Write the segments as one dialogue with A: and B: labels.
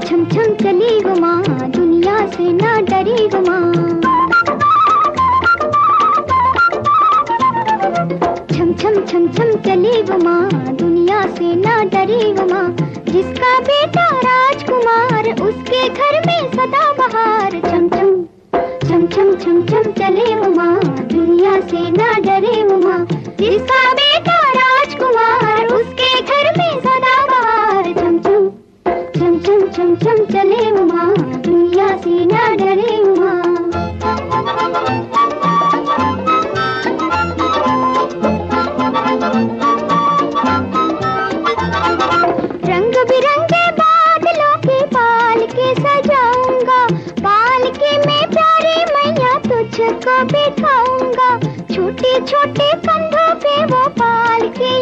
A: छम छम चली गुमा दुनिया से ना डरी गुमा छम छम छम छम दुनिया से ना जिसका बेटा राजकुमार, उसके घर में सदा बहार। छम छम छम छम छम चले उमा दुनिया से ना डरे उमा जिसका बिरंगे बादलों के पाल के सजाऊँगा। पाल के मैं प्यारी मैया तुझको बिठाऊँगा। छोटे छोटे कंधों पे वो पाल के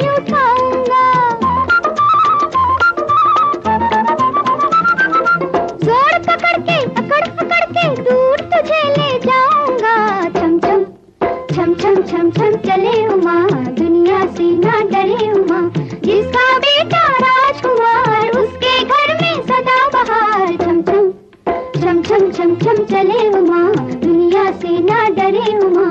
A: छम चले उमा दुनिया से ना डरे उमा जिसका बेटा राजकुमार, उसके घर में सदा बहार। छम छम छम छम छम छम चले उमा दुनिया से ना डरे उमा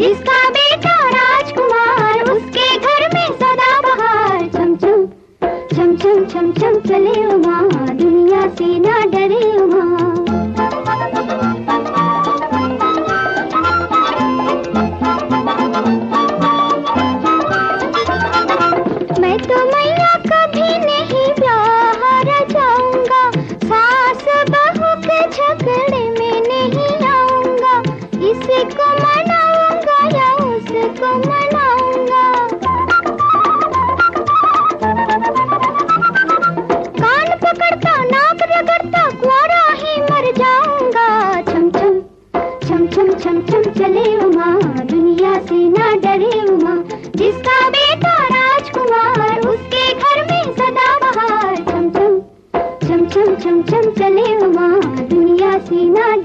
A: जिसका बेटा राजकुमार, उसके घर में सदा बहार छम छम छम छम छम छम चले उमा, दुनिया से ना डरे उमा। मैं तो मैया कभी नहीं प्यार जाऊँगा। सास बहू के झगड़े में नहीं आऊँगा। इसको मनाऊँगा या उसको मनाऊँगा कान पकड़ता, नाक रगड़ता ही मर जाऊँगा। छम छम छम चले उमा, दुनिया से ना डरे उमा। जिसका बेटा राजकुमार, उसके घर में सदा बहार। छम छम चले उमा, दुनिया से ना